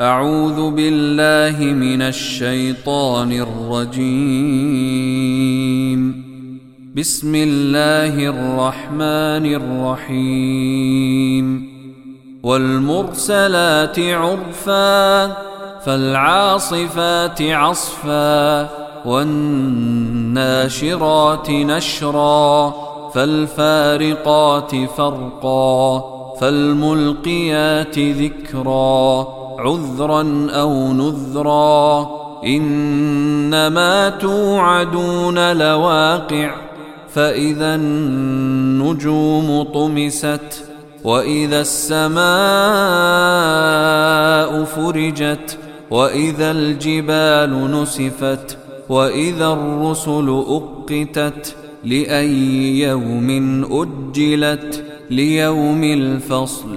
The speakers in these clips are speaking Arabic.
أعوذ بالله من الشيطان الرجيم. بسم الله الرحمن الرحيم. والمرسلات عرفا فالعاصفات عصفا والناشرات نشرا فالفارقات فرقا فالملقيات ذكرا. عذرا أو نذرا إنما توعدون لواقع فإذا النجوم طمست وإذا السماء فرجت وإذا الجبال نسفت وإذا الرسل أقتت لأي يوم أجلت ليوم الفصل.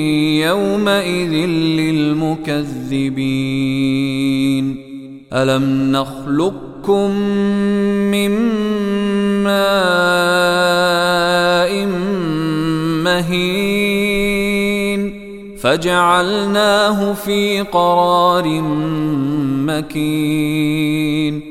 يومئذ للمكذبين. ألم نخلقكم من ماء مهين فجعلناه في قرار مكين.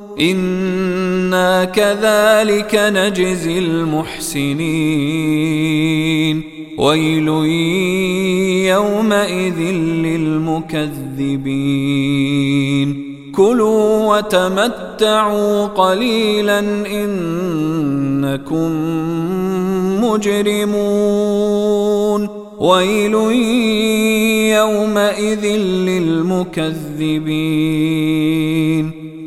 أنا كذلك نجزي المحسنين ويل يومئذ للمكذبين كلوا وتمتعوا قليلا انكم مجرمون ويل يومئذ للمكذبين